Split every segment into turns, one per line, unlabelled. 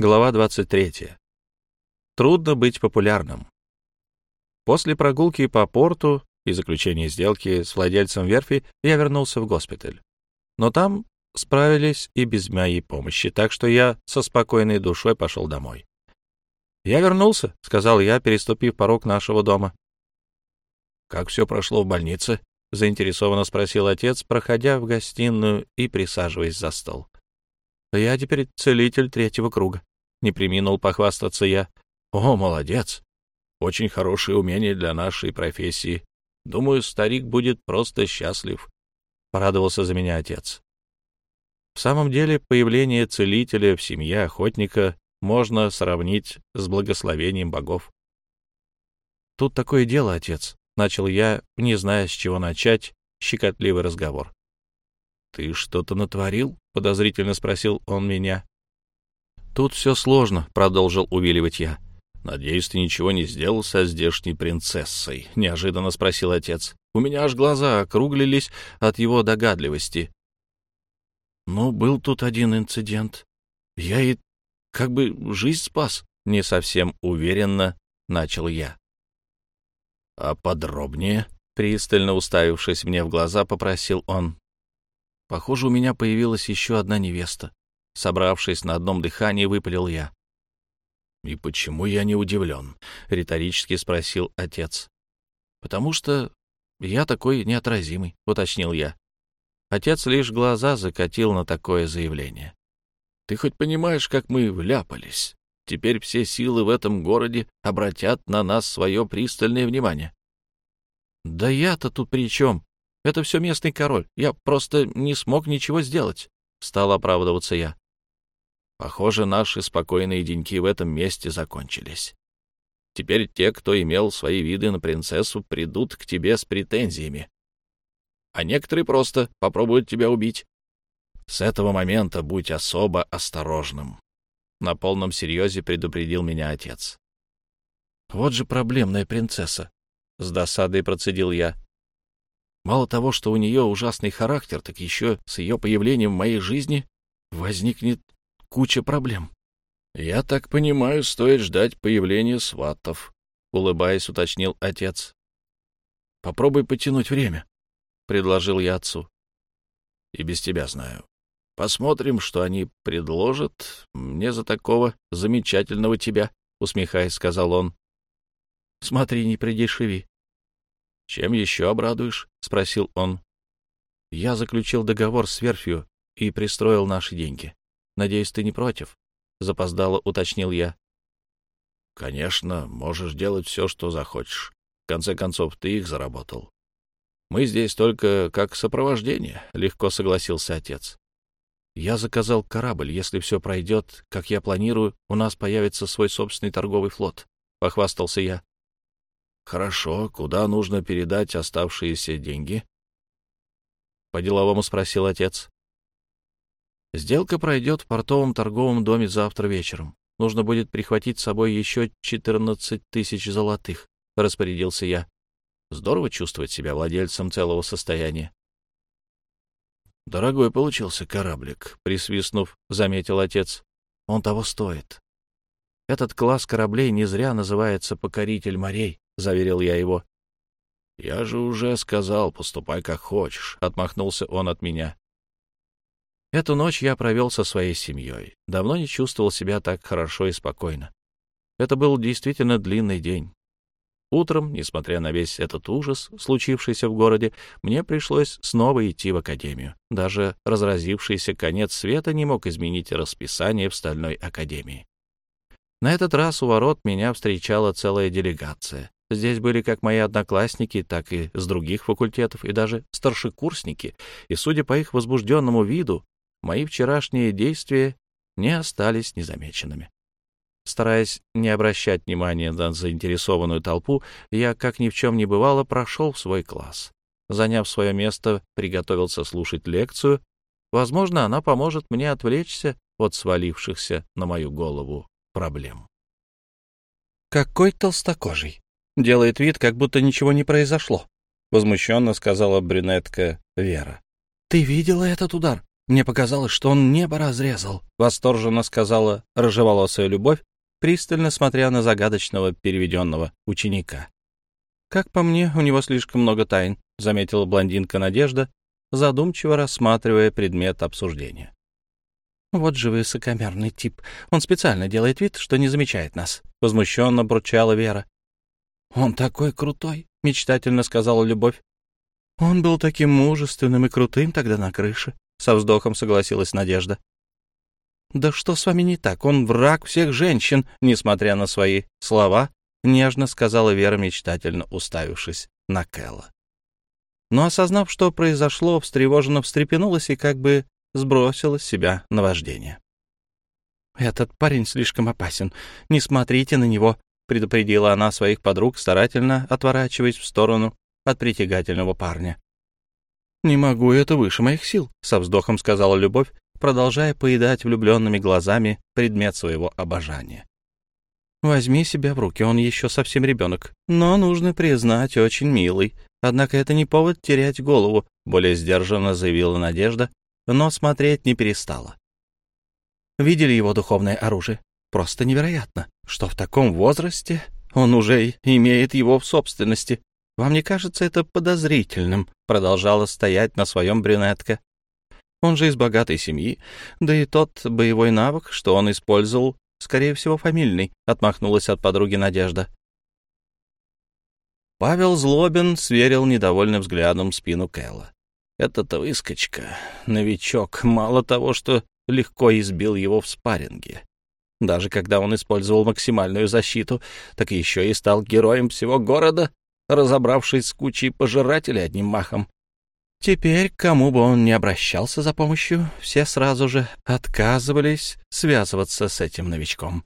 Глава 23. Трудно быть популярным. После прогулки по порту и заключения сделки с владельцем верфи я вернулся в госпиталь. Но там справились и без моей помощи, так что я со спокойной душой пошел домой. «Я вернулся», — сказал я, переступив порог нашего дома. «Как все прошло в больнице?» — заинтересованно спросил отец, проходя в гостиную и присаживаясь за стол. «Я теперь целитель третьего круга», не приминул похвастаться я. О, молодец! Очень хорошее умение для нашей профессии. Думаю, старик будет просто счастлив. Порадовался за меня отец. В самом деле, появление целителя в семье охотника можно сравнить с благословением богов. Тут такое дело, отец, начал я, не зная, с чего начать щекотливый разговор. Ты что-то натворил? подозрительно спросил он меня. «Тут все сложно», — продолжил увиливать я. «Надеюсь, ты ничего не сделал со здешней принцессой?» — неожиданно спросил отец. У меня аж глаза округлились от его догадливости. «Ну, был тут один инцидент. Я и как бы жизнь спас», — не совсем уверенно начал я. «А подробнее?» — пристально уставившись мне в глаза, попросил он. «Похоже, у меня появилась еще одна невеста. Собравшись на одном дыхании, выпалил я. «И почему я не удивлен?» — риторически спросил отец. «Потому что я такой неотразимый», — уточнил я. Отец лишь глаза закатил на такое заявление. «Ты хоть понимаешь, как мы вляпались? Теперь все силы в этом городе обратят на нас свое пристальное внимание». «Да я-то тут при чем? Это все местный король. Я просто не смог ничего сделать», — стал оправдываться я. Похоже, наши спокойные деньки в этом месте закончились. Теперь те, кто имел свои виды на принцессу, придут к тебе с претензиями. А некоторые просто попробуют тебя убить. С этого момента будь особо осторожным. На полном серьезе предупредил меня отец. Вот же проблемная принцесса. С досадой процедил я. Мало того, что у нее ужасный характер, так еще с ее появлением в моей жизни возникнет куча проблем. «Я так понимаю, стоит ждать появления сватов», — улыбаясь, уточнил отец. «Попробуй потянуть время», — предложил я отцу. «И без тебя знаю. Посмотрим, что они предложат мне за такого замечательного тебя», — усмехаясь, сказал он. «Смотри, не придешеви». «Чем еще обрадуешь?» — спросил он. «Я заключил договор с верфью и пристроил наши деньги. Надеюсь, ты не против? Запоздало уточнил я. Конечно, можешь делать все, что захочешь. В конце концов, ты их заработал. Мы здесь только как сопровождение, легко согласился отец. Я заказал корабль. Если все пройдет, как я планирую, у нас появится свой собственный торговый флот, похвастался я. Хорошо, куда нужно передать оставшиеся деньги? По-деловому спросил отец. Сделка пройдет в портовом торговом доме завтра вечером. Нужно будет прихватить с собой еще 14 тысяч золотых, — распорядился я. Здорово чувствовать себя владельцем целого состояния. Дорогой получился кораблик, присвистнув, заметил отец. Он того стоит. Этот класс кораблей не зря называется «покоритель морей», — заверил я его. «Я же уже сказал, поступай как хочешь», — отмахнулся он от меня. Эту ночь я провел со своей семьей. Давно не чувствовал себя так хорошо и спокойно. Это был действительно длинный день. Утром, несмотря на весь этот ужас, случившийся в городе, мне пришлось снова идти в академию. Даже разразившийся конец света не мог изменить расписание в Стальной академии. На этот раз у ворот меня встречала целая делегация. Здесь были как мои одноклассники, так и с других факультетов, и даже старшекурсники, и, судя по их возбужденному виду, мои вчерашние действия не остались незамеченными. Стараясь не обращать внимания на заинтересованную толпу, я, как ни в чем не бывало, прошел в свой класс. Заняв свое место, приготовился слушать лекцию. Возможно, она поможет мне отвлечься от свалившихся на мою голову проблем. «Какой толстокожий! Делает вид, как будто ничего не произошло», — возмущенно сказала брюнетка Вера. «Ты видела этот удар? Мне показалось, что он небо разрезал, — восторженно сказала рыжеволосая любовь, пристально смотря на загадочного переведенного ученика. «Как по мне, у него слишком много тайн», — заметила блондинка Надежда, задумчиво рассматривая предмет обсуждения. «Вот же высокомерный тип. Он специально делает вид, что не замечает нас», — возмущенно бурчала Вера. «Он такой крутой», — мечтательно сказала Любовь. «Он был таким мужественным и крутым тогда на крыше», — со вздохом согласилась Надежда. «Да что с вами не так? Он враг всех женщин», — несмотря на свои слова, нежно сказала Вера, мечтательно уставившись на Кэлла. Но, осознав, что произошло, встревоженно встрепенулась и как бы сбросила с себя наваждение. «Этот парень слишком опасен. Не смотрите на него», — предупредила она своих подруг, старательно отворачиваясь в сторону от притягательного парня. «Не могу, это выше моих сил», — со вздохом сказала Любовь, продолжая поедать влюбленными глазами предмет своего обожания. «Возьми себя в руки, он еще совсем ребенок, но, нужно признать, очень милый. Однако это не повод терять голову», — более сдержанно заявила Надежда, но смотреть не перестала. Видели его духовное оружие? Просто невероятно, что в таком возрасте он уже имеет его в собственности. Вам не кажется это подозрительным? Продолжала стоять на своем брюнетка. Он же из богатой семьи, да и тот боевой навык, что он использовал, скорее всего, фамильный, отмахнулась от подруги Надежда. Павел Злобин сверил недовольным взглядом спину Кэлла. Этот выскочка, новичок, мало того, что легко избил его в спарринге. Даже когда он использовал максимальную защиту, так еще и стал героем всего города, разобравшись с кучей пожирателей одним махом. Теперь, кому бы он ни обращался за помощью, все сразу же отказывались связываться с этим новичком.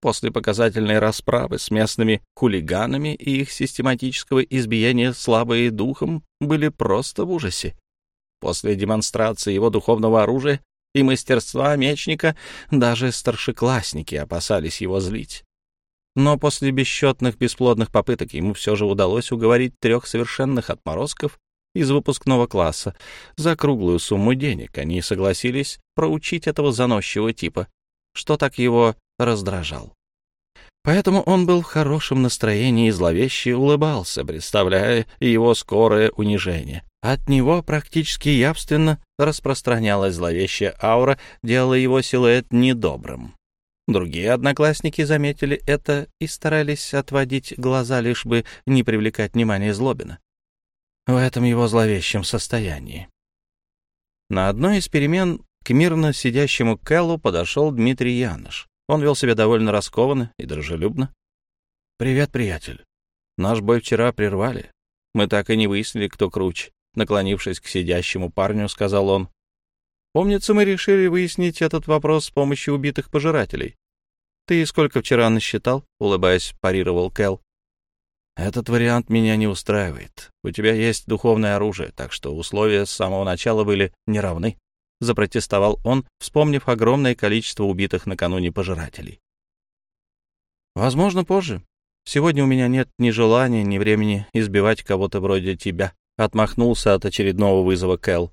После показательной расправы с местными хулиганами и их систематического избиения слабые духом были просто в ужасе. После демонстрации его духовного оружия и мастерства мечника даже старшеклассники опасались его злить. Но после бесчетных бесплодных попыток ему все же удалось уговорить трех совершенных отморозков из выпускного класса. За круглую сумму денег они согласились проучить этого заносчивого типа, что так его раздражал. Поэтому он был в хорошем настроении и зловеще улыбался, представляя его скорое унижение. От него практически явственно распространялась зловещая аура, делая его силуэт недобрым. Другие одноклассники заметили это и старались отводить глаза, лишь бы не привлекать внимание Злобина. В этом его зловещем состоянии. На одной из перемен к мирно сидящему Кэллу подошел Дмитрий Яныш. Он вел себя довольно раскованно и дружелюбно. «Привет, приятель. Наш бой вчера прервали. Мы так и не выяснили, кто круче», — наклонившись к сидящему парню, сказал он. «Помнится, мы решили выяснить этот вопрос с помощью убитых пожирателей. Ты сколько вчера насчитал?» — улыбаясь, парировал Кэл. «Этот вариант меня не устраивает. У тебя есть духовное оружие, так что условия с самого начала были неравны. — запротестовал он, вспомнив огромное количество убитых накануне пожирателей. «Возможно, позже. Сегодня у меня нет ни желания, ни времени избивать кого-то вроде тебя», — отмахнулся от очередного вызова Кэл.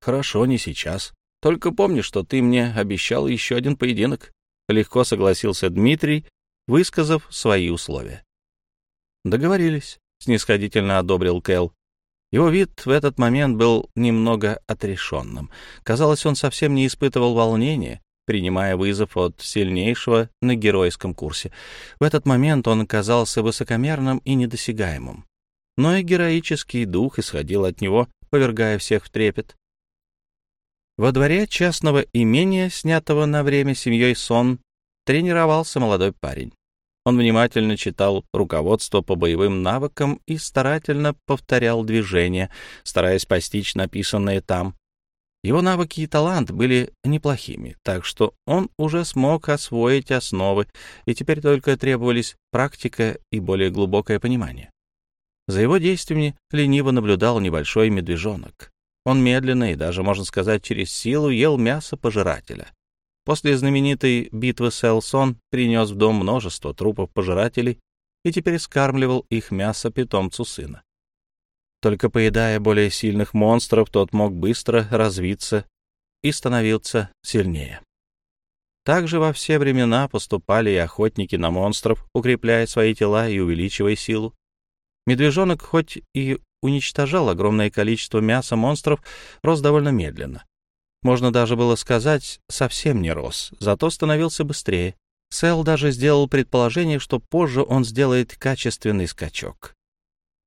«Хорошо, не сейчас. Только помни, что ты мне обещал еще один поединок», — легко согласился Дмитрий, высказав свои условия. «Договорились», — снисходительно одобрил Кэл. Его вид в этот момент был немного отрешенным. Казалось, он совсем не испытывал волнения, принимая вызов от сильнейшего на геройском курсе. В этот момент он казался высокомерным и недосягаемым. Но и героический дух исходил от него, повергая всех в трепет. Во дворе частного имения, снятого на время семьей Сон, тренировался молодой парень. Он внимательно читал руководство по боевым навыкам и старательно повторял движения, стараясь постичь написанное там. Его навыки и талант были неплохими, так что он уже смог освоить основы, и теперь только требовались практика и более глубокое понимание. За его действиями лениво наблюдал небольшой медвежонок. Он медленно и даже, можно сказать, через силу ел мясо пожирателя. После знаменитой битвы с Элсон принес в дом множество трупов пожирателей и теперь скармливал их мясо питомцу сына. Только поедая более сильных монстров, тот мог быстро развиться и становился сильнее. Также во все времена поступали и охотники на монстров, укрепляя свои тела и увеличивая силу. Медвежонок хоть и уничтожал огромное количество мяса монстров, рос довольно медленно. Можно даже было сказать, совсем не рос, зато становился быстрее. Сэл даже сделал предположение, что позже он сделает качественный скачок.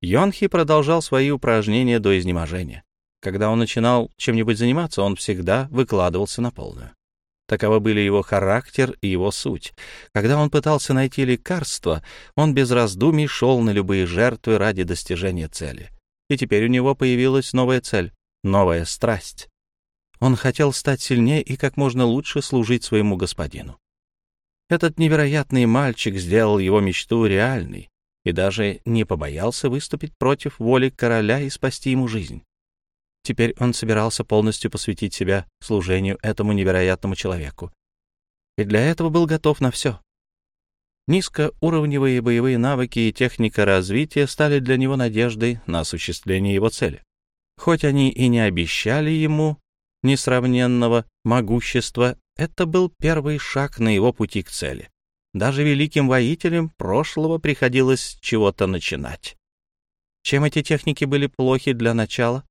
Йонхи продолжал свои упражнения до изнеможения. Когда он начинал чем-нибудь заниматься, он всегда выкладывался на полную. Таковы были его характер и его суть. Когда он пытался найти лекарство, он без раздумий шел на любые жертвы ради достижения цели. И теперь у него появилась новая цель, новая страсть. Он хотел стать сильнее и как можно лучше служить своему господину. Этот невероятный мальчик сделал его мечту реальной и даже не побоялся выступить против воли короля и спасти ему жизнь. Теперь он собирался полностью посвятить себя служению этому невероятному человеку. И для этого был готов на все. Низкоуровневые боевые навыки и техника развития стали для него надеждой на осуществление его цели. Хоть они и не обещали ему несравненного могущества, это был первый шаг на его пути к цели. Даже великим воителям прошлого приходилось чего-то начинать. Чем эти техники были плохи для начала?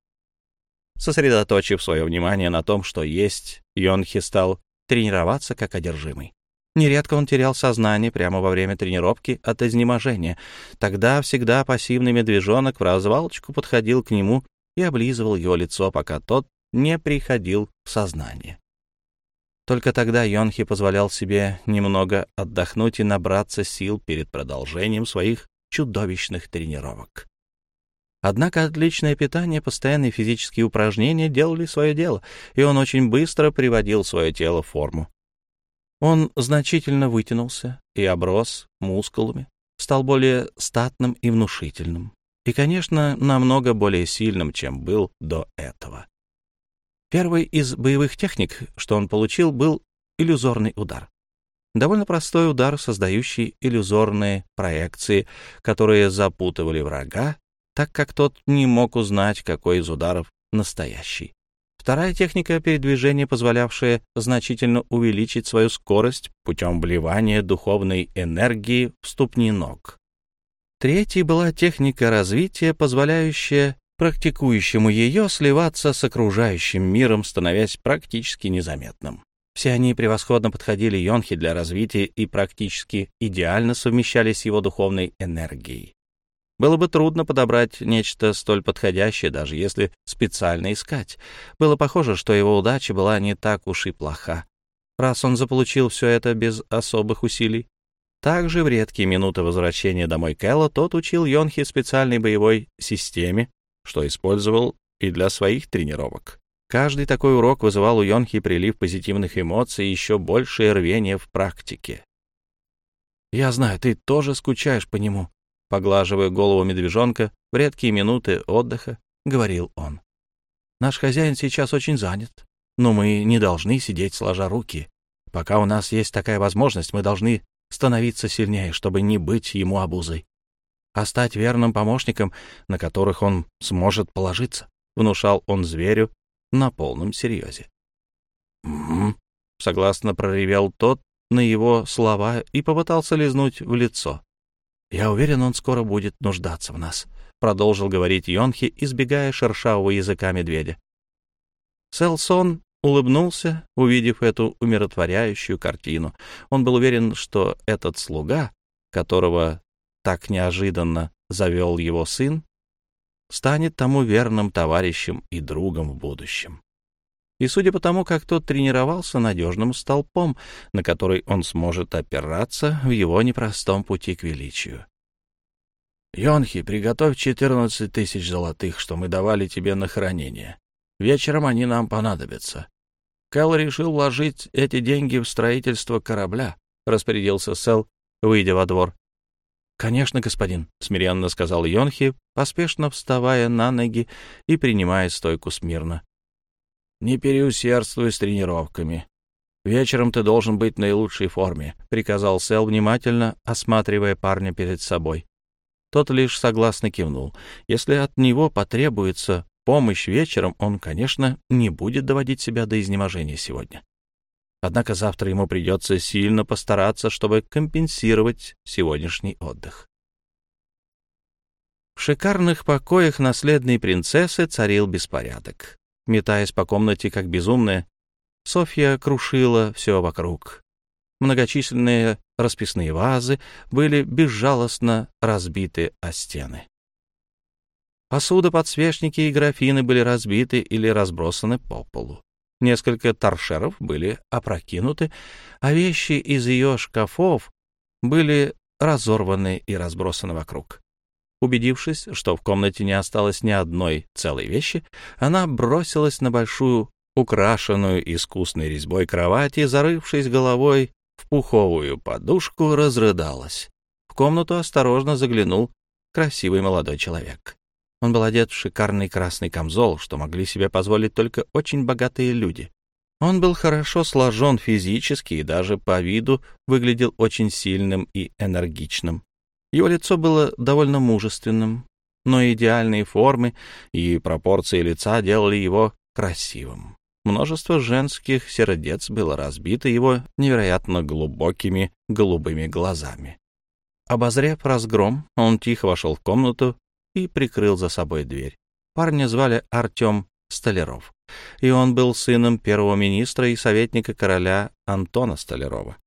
Сосредоточив свое внимание на том, что есть, Йонхи стал тренироваться как одержимый. Нередко он терял сознание прямо во время тренировки от изнеможения. Тогда всегда пассивный медвежонок в развалочку подходил к нему и облизывал его лицо, пока тот не приходил в сознание. Только тогда Йонхи позволял себе немного отдохнуть и набраться сил перед продолжением своих чудовищных тренировок. Однако отличное питание, постоянные физические упражнения делали свое дело, и он очень быстро приводил свое тело в форму. Он значительно вытянулся и оброс мускулами, стал более статным и внушительным, и, конечно, намного более сильным, чем был до этого. Первой из боевых техник, что он получил, был иллюзорный удар. Довольно простой удар, создающий иллюзорные проекции, которые запутывали врага так как тот не мог узнать, какой из ударов настоящий. Вторая техника передвижения, позволявшая значительно увеличить свою скорость путем вливания духовной энергии в ступни ног. Третьей была техника развития, позволяющая практикующему ее сливаться с окружающим миром, становясь практически незаметным. Все они превосходно подходили Йонхе для развития и практически идеально совмещались с его духовной энергией. Было бы трудно подобрать нечто столь подходящее, даже если специально искать. Было похоже, что его удача была не так уж и плоха, раз он заполучил все это без особых усилий. Также в редкие минуты возвращения домой Кэлла тот учил Йонхи специальной боевой системе, что использовал и для своих тренировок. Каждый такой урок вызывал у Йонхи прилив позитивных эмоций и еще большее рвение в практике. «Я знаю, ты тоже скучаешь по нему», Поглаживая голову медвежонка в редкие минуты отдыха, говорил он. «Наш хозяин сейчас очень занят, но мы не должны сидеть сложа руки. Пока у нас есть такая возможность, мы должны становиться сильнее, чтобы не быть ему обузой, а стать верным помощником, на которых он сможет положиться», — внушал он зверю на полном серьезе. «Угу», — согласно проревел тот на его слова и попытался лизнуть в лицо. «Я уверен, он скоро будет нуждаться в нас», — продолжил говорить Йонхи, избегая шершавого языка медведя. Селсон улыбнулся, увидев эту умиротворяющую картину. Он был уверен, что этот слуга, которого так неожиданно завел его сын, станет тому верным товарищем и другом в будущем. И судя по тому, как тот тренировался надежным столпом, на который он сможет опираться в его непростом пути к величию. «Йонхи, приготовь четырнадцать тысяч золотых, что мы давали тебе на хранение. Вечером они нам понадобятся». Кэл решил вложить эти деньги в строительство корабля, — распорядился Сэл, выйдя во двор. «Конечно, господин», — смиренно сказал Йонхи, поспешно вставая на ноги и принимая стойку смирно. «Не переусердствуй с тренировками. Вечером ты должен быть в наилучшей форме», — приказал Сэл, внимательно осматривая парня перед собой. Тот лишь согласно кивнул. Если от него потребуется помощь вечером, он, конечно, не будет доводить себя до изнеможения сегодня. Однако завтра ему придется сильно постараться, чтобы компенсировать сегодняшний отдых. В шикарных покоях наследной принцессы царил беспорядок. Метаясь по комнате как безумная, Софья крушила все вокруг. Многочисленные расписные вазы были безжалостно разбиты о стены. Посуда, подсвечники и графины были разбиты или разбросаны по полу. Несколько торшеров были опрокинуты, а вещи из ее шкафов были разорваны и разбросаны вокруг. Убедившись, что в комнате не осталось ни одной целой вещи, она бросилась на большую, украшенную искусной резьбой кровать и, зарывшись головой в пуховую подушку, разрыдалась. В комнату осторожно заглянул красивый молодой человек. Он был одет в шикарный красный камзол, что могли себе позволить только очень богатые люди. Он был хорошо сложен физически и даже по виду выглядел очень сильным и энергичным. Его лицо было довольно мужественным, но идеальные формы и пропорции лица делали его красивым. Множество женских сердец было разбито его невероятно глубокими голубыми глазами. Обозрев разгром, он тихо вошел в комнату и прикрыл за собой дверь. Парня звали Артем Столяров, и он был сыном первого министра и советника короля Антона Столярова.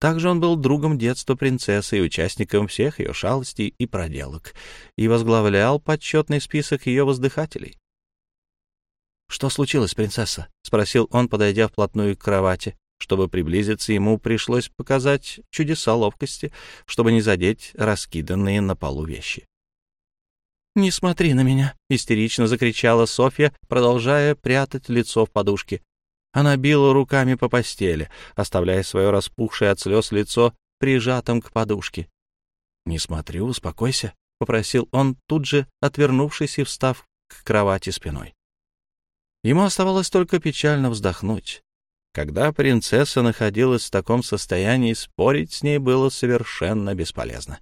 Также он был другом детства принцессы и участником всех ее шалостей и проделок, и возглавлял почетный список ее воздыхателей. «Что случилось, принцесса?» — спросил он, подойдя вплотную к кровати. Чтобы приблизиться, ему пришлось показать чудеса ловкости, чтобы не задеть раскиданные на полу вещи. «Не смотри на меня!» — истерично закричала Софья, продолжая прятать лицо в подушке. Она била руками по постели, оставляя свое распухшее от слез лицо прижатым к подушке. «Не смотрю, успокойся», — попросил он, тут же отвернувшись и встав к кровати спиной. Ему оставалось только печально вздохнуть. Когда принцесса находилась в таком состоянии, спорить с ней было совершенно бесполезно.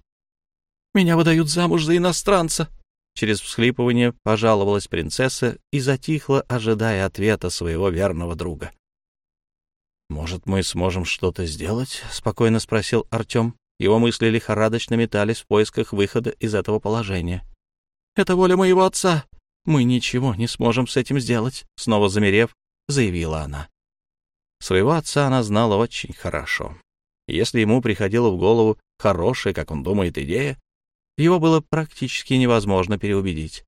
«Меня выдают замуж за иностранца», Через всхлипывание пожаловалась принцесса и затихла, ожидая ответа своего верного друга. «Может, мы сможем что-то сделать?» — спокойно спросил Артем. Его мысли лихорадочно метались в поисках выхода из этого положения. «Это воля моего отца. Мы ничего не сможем с этим сделать», — снова замерев, заявила она. Своего отца она знала очень хорошо. Если ему приходила в голову хорошая, как он думает, идея, его было практически невозможно переубедить.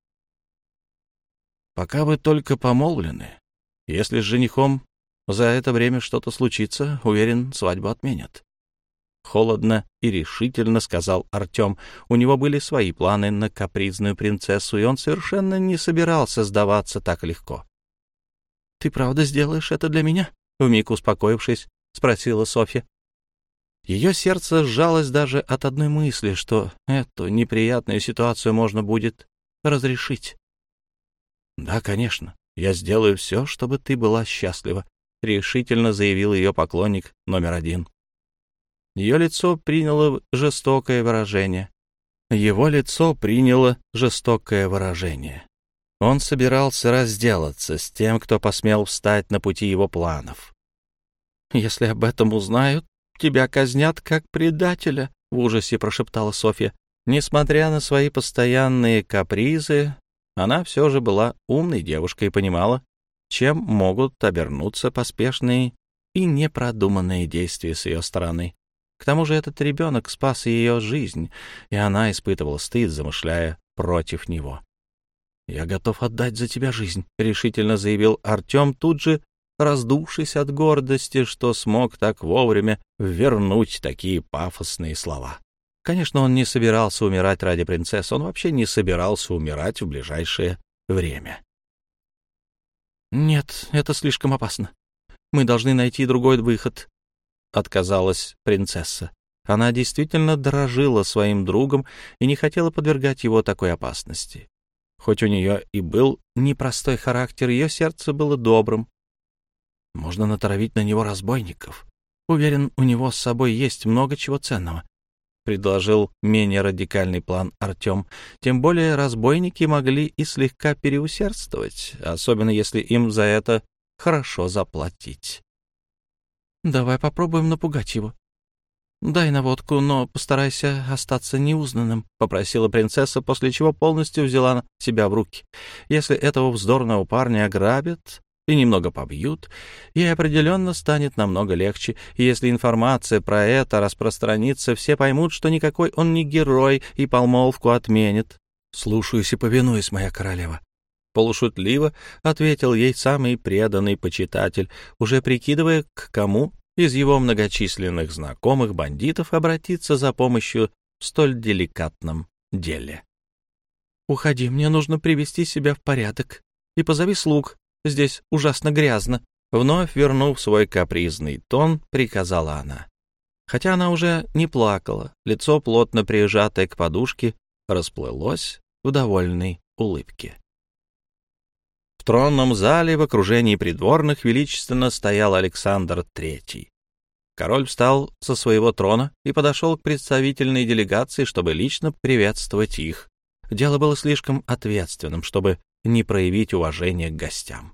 Пока вы только помолвлены. Если с женихом за это время что-то случится, уверен, свадьбу отменят. Холодно и решительно сказал Артем. У него были свои планы на капризную принцессу, и он совершенно не собирался сдаваться так легко. — Ты правда сделаешь это для меня? — вмиг успокоившись, спросила Софья. Ее сердце сжалось даже от одной мысли, что эту неприятную ситуацию можно будет разрешить. «Да, конечно, я сделаю все, чтобы ты была счастлива», — решительно заявил ее поклонник номер один. Ее лицо приняло жестокое выражение. Его лицо приняло жестокое выражение. Он собирался разделаться с тем, кто посмел встать на пути его планов. «Если об этом узнают, тебя казнят как предателя», — в ужасе прошептала Софья. Несмотря на свои постоянные капризы, она все же была умной девушкой и понимала, чем могут обернуться поспешные и непродуманные действия с ее стороны. К тому же этот ребенок спас ее жизнь, и она испытывала стыд, замышляя против него. «Я готов отдать за тебя жизнь», — решительно заявил Артем, тут же раздувшись от гордости, что смог так вовремя вернуть такие пафосные слова. Конечно, он не собирался умирать ради принцессы, он вообще не собирался умирать в ближайшее время. «Нет, это слишком опасно. Мы должны найти другой выход», — отказалась принцесса. Она действительно дорожила своим другом и не хотела подвергать его такой опасности. Хоть у нее и был непростой характер, ее сердце было добрым, можно натравить на него разбойников. Уверен, у него с собой есть много чего ценного. — предложил менее радикальный план Артем. «Тем более разбойники могли и слегка переусердствовать, особенно если им за это хорошо заплатить». «Давай попробуем напугать его», «Дай наводку, но постарайся остаться неузнанным», — попросила принцесса, после чего полностью взяла себя в руки. «Если этого вздорного парня ограбят и немного побьют, ей определенно станет намного легче, и если информация про это распространится, все поймут, что никакой он не герой и помолвку отменит». «Слушаюсь и повинуюсь, моя королева», Полушутливо ответил ей самый преданный почитатель, уже прикидывая, к кому из его многочисленных знакомых бандитов обратиться за помощью в столь деликатном деле. «Уходи, мне нужно привести себя в порядок. И позови слуг, здесь ужасно грязно». Вновь вернув свой капризный тон, приказала она. Хотя она уже не плакала, лицо, плотно прижатое к подушке, расплылось в довольной улыбке. В тронном зале в окружении придворных величественно стоял Александр III. Король встал со своего трона и подошел к представительной делегации, чтобы лично приветствовать их. Дело было слишком ответственным, чтобы не проявить уважение к гостям.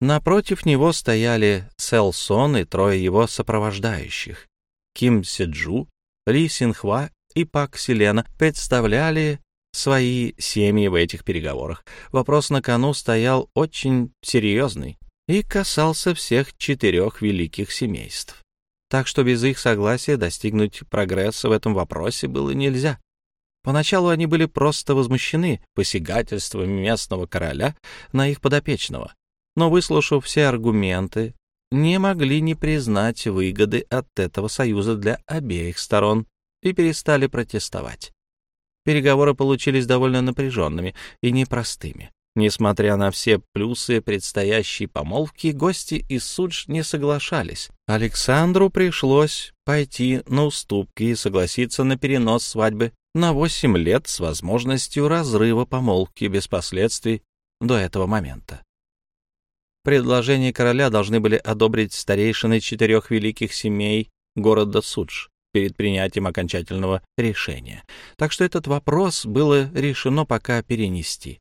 Напротив него стояли Селсон и трое его сопровождающих. Ким Седжу, Ли Синхва и Пак Селена представляли свои семьи в этих переговорах. Вопрос на кону стоял очень серьезный и касался всех четырех великих семейств. Так что без их согласия достигнуть прогресса в этом вопросе было нельзя. Поначалу они были просто возмущены посягательствами местного короля на их подопечного, но, выслушав все аргументы, не могли не признать выгоды от этого союза для обеих сторон и перестали протестовать. Переговоры получились довольно напряженными и непростыми. Несмотря на все плюсы предстоящей помолвки, гости из Судж не соглашались. Александру пришлось пойти на уступки и согласиться на перенос свадьбы на 8 лет с возможностью разрыва помолвки без последствий до этого момента. Предложение короля должны были одобрить старейшины четырех великих семей города Судж перед принятием окончательного решения. Так что этот вопрос было решено пока перенести.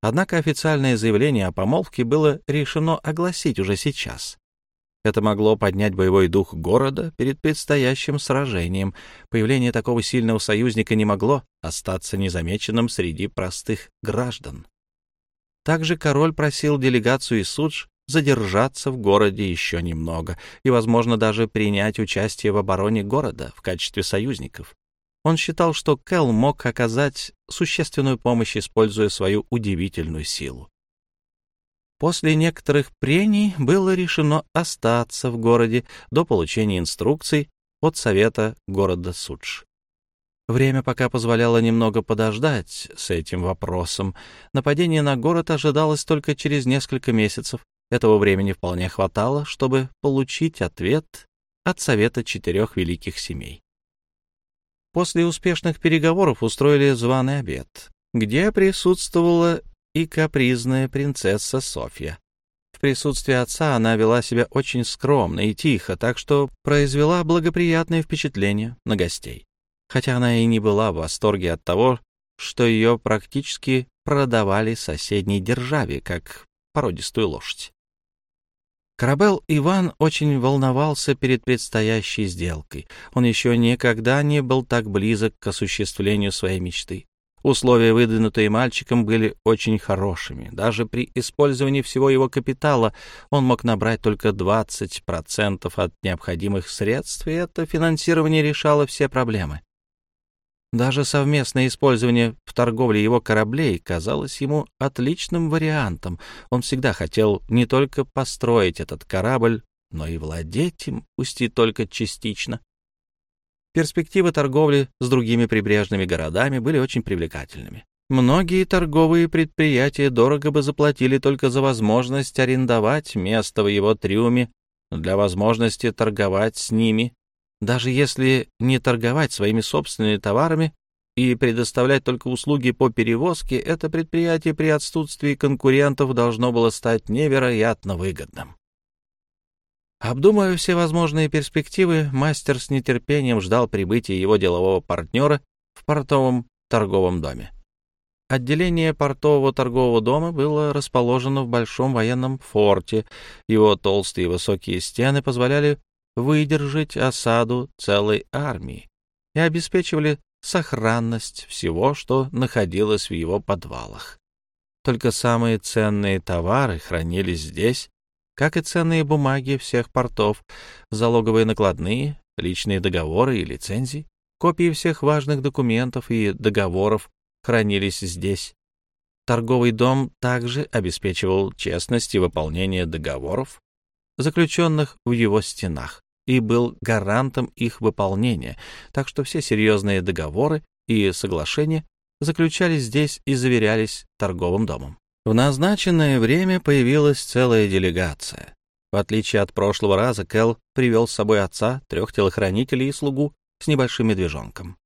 Однако официальное заявление о помолвке было решено огласить уже сейчас. Это могло поднять боевой дух города перед предстоящим сражением. Появление такого сильного союзника не могло остаться незамеченным среди простых граждан. Также король просил делегацию из Судж задержаться в городе еще немного и, возможно, даже принять участие в обороне города в качестве союзников. Он считал, что Кэл мог оказать существенную помощь, используя свою удивительную силу. После некоторых прений было решено остаться в городе до получения инструкций от совета города Судж. Время пока позволяло немного подождать с этим вопросом. Нападение на город ожидалось только через несколько месяцев, этого времени вполне хватало, чтобы получить ответ от Совета четырех великих семей. После успешных переговоров устроили званый обед, где присутствовала и капризная принцесса Софья. В присутствии отца она вела себя очень скромно и тихо, так что произвела благоприятное впечатление на гостей. Хотя она и не была в восторге от того, что ее практически продавали соседней державе, как породистую лошадь. Корабел Иван очень волновался перед предстоящей сделкой. Он еще никогда не был так близок к осуществлению своей мечты. Условия, выдвинутые мальчиком, были очень хорошими. Даже при использовании всего его капитала он мог набрать только 20% от необходимых средств, и это финансирование решало все проблемы. Даже совместное использование в торговле его кораблей казалось ему отличным вариантом. Он всегда хотел не только построить этот корабль, но и владеть им, пусть и только частично. Перспективы торговли с другими прибрежными городами были очень привлекательными. Многие торговые предприятия дорого бы заплатили только за возможность арендовать место в его трюме, для возможности торговать с ними даже если не торговать своими собственными товарами и предоставлять только услуги по перевозке, это предприятие при отсутствии конкурентов должно было стать невероятно выгодным. Обдумывая все возможные перспективы, мастер с нетерпением ждал прибытия его делового партнера в портовом торговом доме. Отделение портового торгового дома было расположено в большом военном форте. Его толстые и высокие стены позволяли выдержать осаду целой армии и обеспечивали сохранность всего, что находилось в его подвалах. Только самые ценные товары хранились здесь, как и ценные бумаги всех портов, залоговые накладные, личные договоры и лицензии. Копии всех важных документов и договоров хранились здесь. Торговый дом также обеспечивал честность и выполнение договоров, заключенных в его стенах, и был гарантом их выполнения, так что все серьезные договоры и соглашения заключались здесь и заверялись торговым домом. В назначенное время появилась целая делегация. В отличие от прошлого раза, Кэл привел с собой отца, трех телохранителей и слугу с небольшим медвежонком.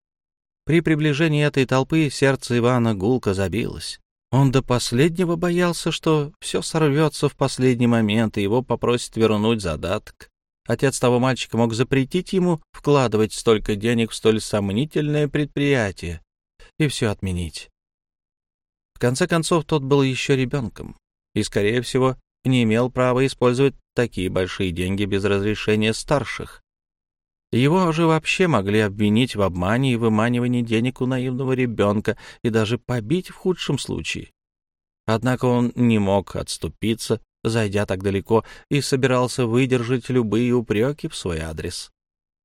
При приближении этой толпы сердце Ивана гулко забилось. Он до последнего боялся, что все сорвется в последний момент, и его попросят вернуть задаток. Отец того мальчика мог запретить ему вкладывать столько денег в столь сомнительное предприятие и все отменить. Конце концов, тот был еще ребенком и, скорее всего, не имел права использовать такие большие деньги без разрешения старших. Его же вообще могли обвинить в обмане и выманивании денег у наивного ребенка и даже побить в худшем случае. Однако он не мог отступиться, зайдя так далеко, и собирался выдержать любые упреки в свой адрес.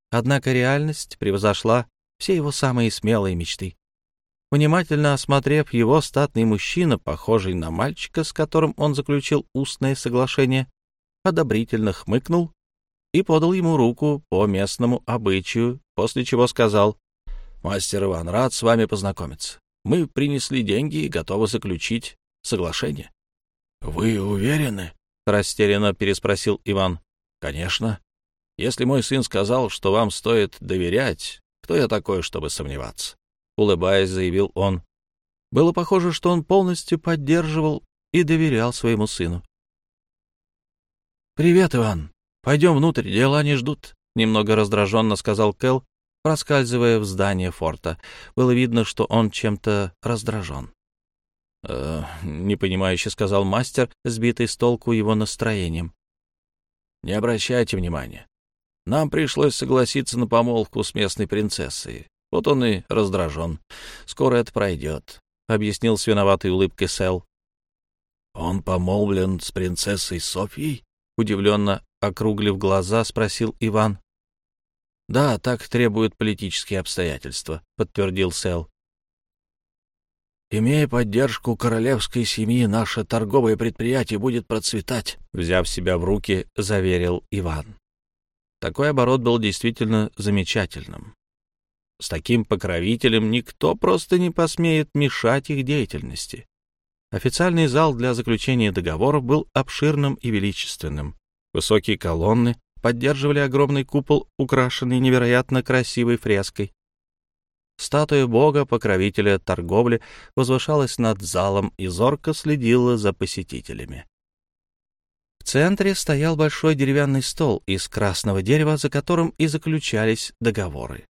Однако реальность превзошла все его самые смелые мечты. Внимательно осмотрев его, статный мужчина, похожий на мальчика, с которым он заключил устное соглашение, одобрительно хмыкнул и подал ему руку по местному обычаю, после чего сказал, «Мастер Иван, рад с вами познакомиться. Мы принесли деньги и готовы заключить соглашение». «Вы уверены?» — растерянно переспросил Иван. «Конечно. Если мой сын сказал, что вам стоит доверять, кто я такой, чтобы сомневаться?» — улыбаясь, заявил он. Было похоже, что он полностью поддерживал и доверял своему сыну. «Привет, Иван. Пойдем внутрь, дела не ждут», — немного раздраженно сказал Кэл, проскальзывая в здание форта. Было видно, что он чем-то раздражен. «Э, непонимающе сказал мастер, сбитый с толку его настроением. «Не обращайте внимания. Нам пришлось согласиться на помолвку с местной принцессой. Вот он и раздражен. Скоро это пройдет», — объяснил с виноватой улыбкой Сэл. «Он помолвлен с принцессой Софьей?» — удивленно округлив глаза, спросил Иван. «Да, так требуют политические обстоятельства», — подтвердил Сэл. «Имея поддержку королевской семьи, наше торговое предприятие будет процветать», — взяв себя в руки, заверил Иван. Такой оборот был действительно замечательным. С таким покровителем никто просто не посмеет мешать их деятельности. Официальный зал для заключения договоров был обширным и величественным. Высокие колонны поддерживали огромный купол, украшенный невероятно красивой фреской. Статуя бога, покровителя торговли, возвышалась над залом и зорко следила за посетителями. В центре стоял большой деревянный стол из красного дерева, за которым и заключались договоры.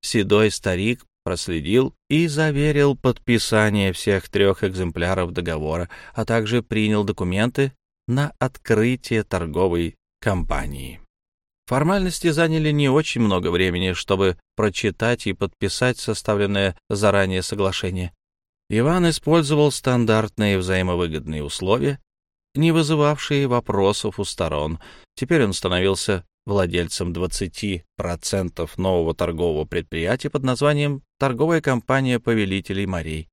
Седой старик проследил и заверил подписание всех трех экземпляров договора, а также принял документы на открытие торговой компании. Формальности заняли не очень много времени, чтобы прочитать и подписать составленное заранее соглашение. Иван использовал стандартные взаимовыгодные условия, не вызывавшие вопросов у сторон. Теперь он становился владельцем 20% нового торгового предприятия под названием «Торговая компания повелителей морей».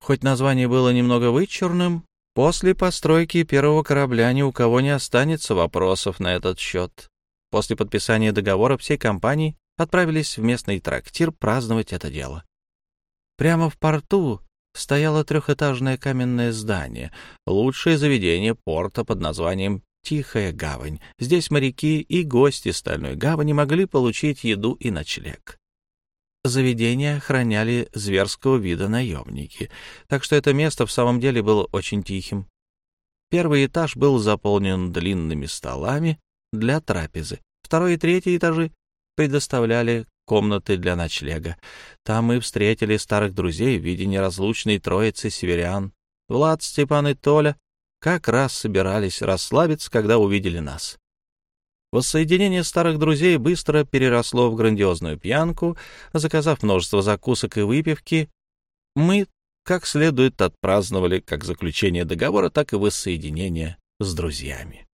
Хоть название было немного вычурным, после постройки первого корабля ни у кого не останется вопросов на этот счет. После подписания договора всей компании отправились в местный трактир праздновать это дело. Прямо в порту стояло трехэтажное каменное здание, лучшее заведение порта под названием тихая гавань. Здесь моряки и гости стальной гавани могли получить еду и ночлег. Заведение охраняли зверского вида наемники, так что это место в самом деле было очень тихим. Первый этаж был заполнен длинными столами, для трапезы. Второй и третий этажи предоставляли комнаты для ночлега. Там мы встретили старых друзей в виде неразлучной троицы северян. Влад, Степан и Толя как раз собирались расслабиться, когда увидели нас. Воссоединение старых друзей быстро переросло в грандиозную пьянку. Заказав множество закусок и выпивки, мы как следует отпраздновали как заключение договора, так и воссоединение с друзьями.